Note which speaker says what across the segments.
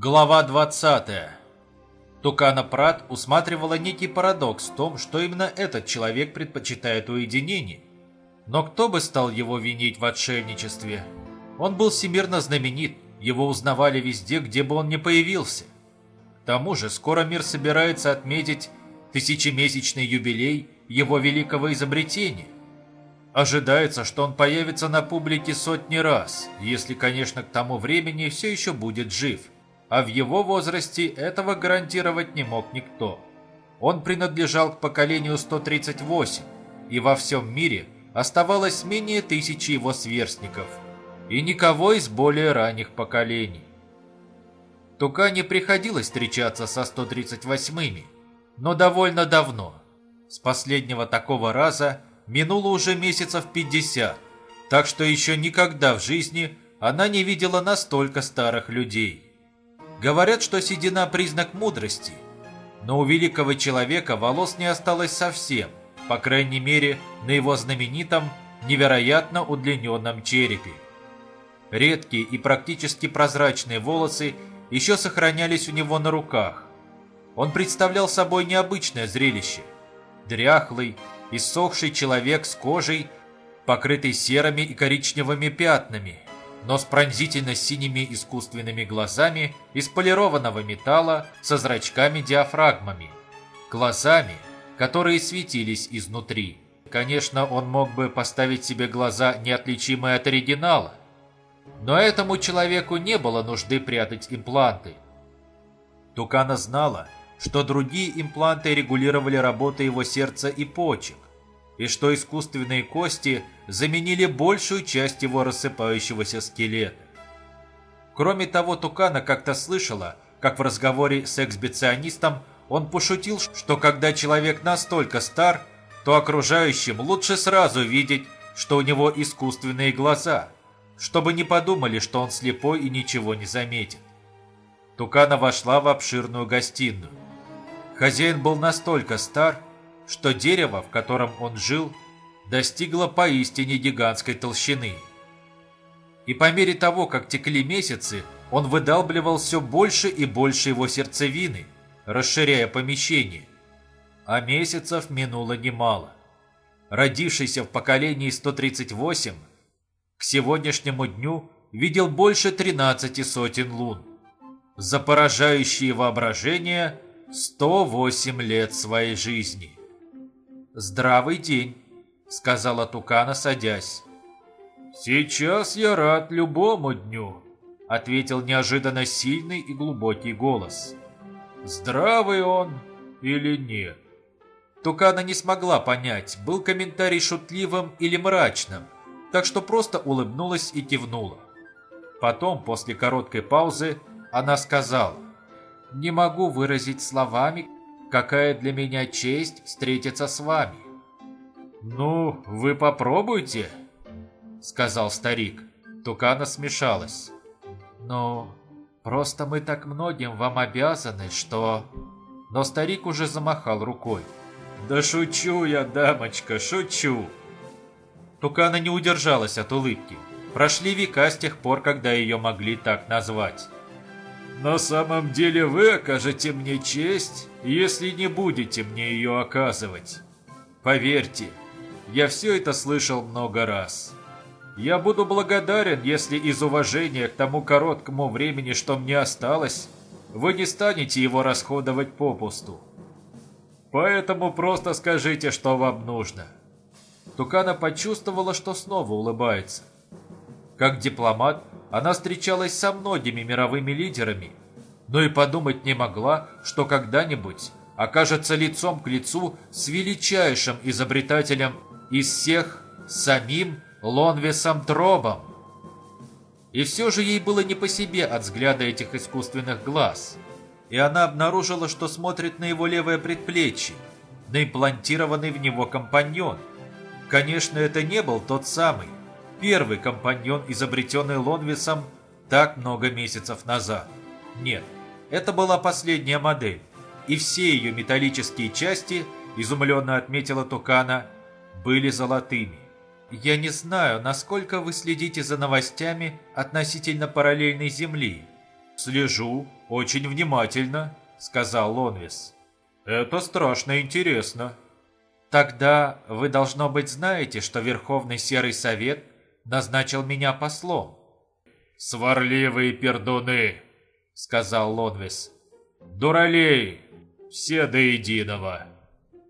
Speaker 1: Глава 20. Тукана Прат усматривала некий парадокс в том, что именно этот человек предпочитает уединение. Но кто бы стал его винить в отшельничестве? Он был всемирно знаменит, его узнавали везде, где бы он ни появился. К тому же скоро мир собирается отметить тысячемесячный юбилей его великого изобретения. Ожидается, что он появится на публике сотни раз, если, конечно, к тому времени все еще будет жив – а в его возрасте этого гарантировать не мог никто. Он принадлежал к поколению 138, и во всем мире оставалось менее тысячи его сверстников, и никого из более ранних поколений. Тукане приходилось встречаться со 138-ми, но довольно давно. С последнего такого раза минуло уже месяцев 50, так что еще никогда в жизни она не видела настолько старых людей. Говорят, что седина – признак мудрости. Но у великого человека волос не осталось совсем, по крайней мере, на его знаменитом, невероятно удлиненном черепе. Редкие и практически прозрачные волосы еще сохранялись у него на руках. Он представлял собой необычное зрелище. Дряхлый, иссохший человек с кожей, покрытый серыми и коричневыми пятнами – но с пронзительно синими искусственными глазами из полированного металла со зрачками-диафрагмами. Глазами, которые светились изнутри. Конечно, он мог бы поставить себе глаза, неотличимые от оригинала. Но этому человеку не было нужды прятать импланты. Тукана знала, что другие импланты регулировали работу его сердца и почек, и что искусственные кости заменили большую часть его рассыпающегося скелета. Кроме того, Тукана как-то слышала, как в разговоре с эксбиционистом он пошутил, что когда человек настолько стар, то окружающим лучше сразу видеть, что у него искусственные глаза, чтобы не подумали, что он слепой и ничего не заметит. Тукана вошла в обширную гостиную. Хозяин был настолько стар, что дерево, в котором он жил, достигло поистине гигантской толщины. И по мере того, как текли месяцы, он выдалбливал все больше и больше его сердцевины, расширяя помещение. А месяцев минуло немало. Родившийся в поколении 138, к сегодняшнему дню видел больше 13 сотен лун. За поражающее воображение 108 лет своей жизни. «Здравый день», — сказала Тукана, садясь. «Сейчас я рад любому дню», — ответил неожиданно сильный и глубокий голос. «Здравый он или нет?» Тукана не смогла понять, был комментарий шутливым или мрачным, так что просто улыбнулась и кивнула. Потом, после короткой паузы, она сказала, «Не могу выразить словами, Какая для меня честь встретиться с вами. Ну, вы попробуйте, сказал старик. Тукана смешалась. Ну, просто мы так многим вам обязаны, что... Но старик уже замахал рукой. Да шучу я, дамочка, шучу. Тукана не удержалась от улыбки. Прошли века с тех пор, когда ее могли так назвать. На самом деле вы окажете мне честь, если не будете мне ее оказывать. Поверьте, я все это слышал много раз. Я буду благодарен, если из уважения к тому короткому времени, что мне осталось, вы не станете его расходовать попусту. Поэтому просто скажите, что вам нужно. Тукана почувствовала, что снова улыбается. Как дипломат, она встречалась со многими мировыми лидерами, но и подумать не могла, что когда-нибудь окажется лицом к лицу с величайшим изобретателем из всех самим Лонвесом Тробом. И все же ей было не по себе от взгляда этих искусственных глаз. И она обнаружила, что смотрит на его левое предплечье, на имплантированный в него компаньон. Конечно, это не был тот самый, первый компаньон, изобретенный Лонвисом так много месяцев назад. Нет, это была последняя модель, и все ее металлические части, изумленно отметила Тукана, были золотыми. Я не знаю, насколько вы следите за новостями относительно параллельной Земли. Слежу, очень внимательно», — сказал Лонвис. «Это страшно интересно». «Тогда вы, должно быть, знаете, что Верховный Серый Совет назначил меня послом».
Speaker 2: «Сварливые пердуны», — сказал Лонвис.
Speaker 1: «Дуралей,
Speaker 2: все до единого».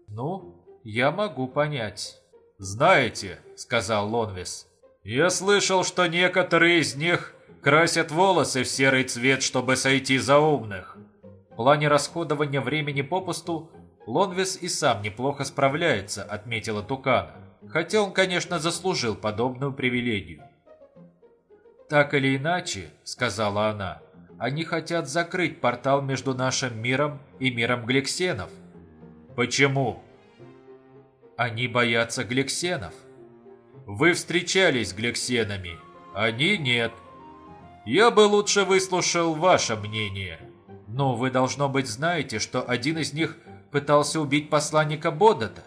Speaker 1: «Ну, я могу понять».
Speaker 2: «Знаете», — сказал Лонвис, — «я слышал, что некоторые из них красят волосы в серый цвет, чтобы сойти за умных».
Speaker 1: В плане расходования времени попусту Лонвис и сам неплохо справляется, отметила Тукана. Хотя он, конечно, заслужил подобную привилегию. «Так или иначе», — сказала она, — «они хотят закрыть портал между нашим миром и миром гликсенов».
Speaker 2: «Почему?»
Speaker 1: Они боятся гликсенов.
Speaker 2: Вы встречались с гликсенами, они нет. Я бы лучше выслушал ваше мнение.
Speaker 1: Но вы, должно быть, знаете, что один из них пытался убить посланника Бодата,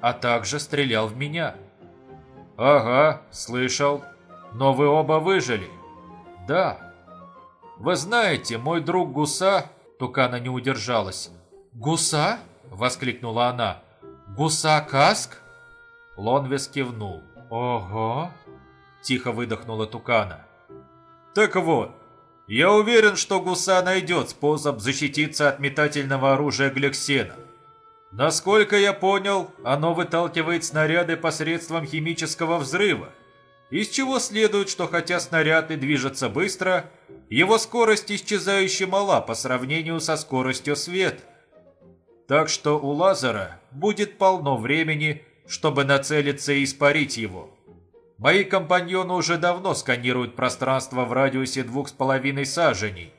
Speaker 1: а также стрелял в меня.
Speaker 2: Ага, слышал. Но вы оба выжили.
Speaker 1: Да.
Speaker 2: Вы знаете, мой друг Гуса...
Speaker 1: Тукана не удержалась. «Гуса?» — воскликнула она. «Гуса Каск?»
Speaker 2: Лонвес кивнул.
Speaker 1: «Ого!» Тихо выдохнула Тукана.
Speaker 2: «Так вот, я уверен, что Гуса найдет способ защититься от метательного оружия Глексена. Насколько я понял, оно выталкивает снаряды посредством химического взрыва, из чего следует, что хотя снаряд и движется быстро, его скорость исчезающе мала по сравнению со скоростью света. Так что у лазера будет полно времени, чтобы нацелиться и испарить его. Мои компаньоны уже давно сканируют пространство в радиусе двух с половиной саженей.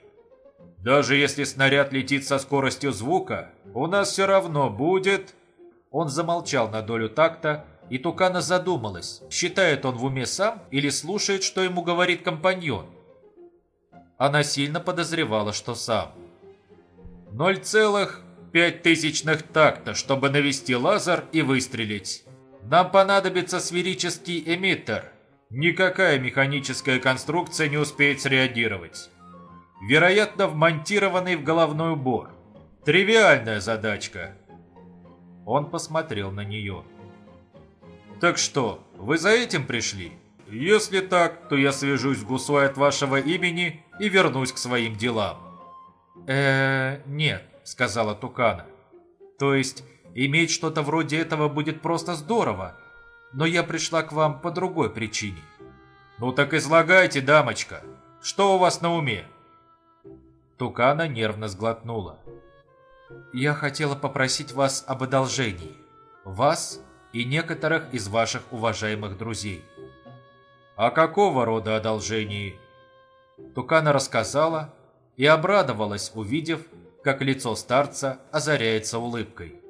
Speaker 2: Даже если снаряд летит со скоростью звука, у нас все равно будет...
Speaker 1: Он замолчал на долю такта, и Тукана задумалась, считает он в уме сам или слушает, что ему говорит компаньон. Она сильно подозревала, что сам.
Speaker 2: Ноль целых пять тысячных такта, чтобы навести лазер и выстрелить. Нам понадобится сферический эмиттер. Никакая механическая конструкция не успеет среагировать. Вероятно, вмонтированный в головной убор. Тривиальная задачка.
Speaker 1: Он посмотрел на нее.
Speaker 2: Так что, вы за этим пришли? Если так, то я свяжусь с Гусой от вашего имени и вернусь к своим делам.
Speaker 1: э нет сказала Тукана. То есть, иметь что-то вроде этого будет просто здорово, но я пришла к вам по другой причине.
Speaker 2: Ну так излагайте, дамочка. Что у вас на уме?
Speaker 1: Тукана нервно сглотнула. Я хотела попросить вас об одолжении. Вас и некоторых из ваших уважаемых друзей.
Speaker 2: А какого рода одолжении?
Speaker 1: Тукана рассказала и обрадовалась, увидев, как лицо старца озаряется улыбкой.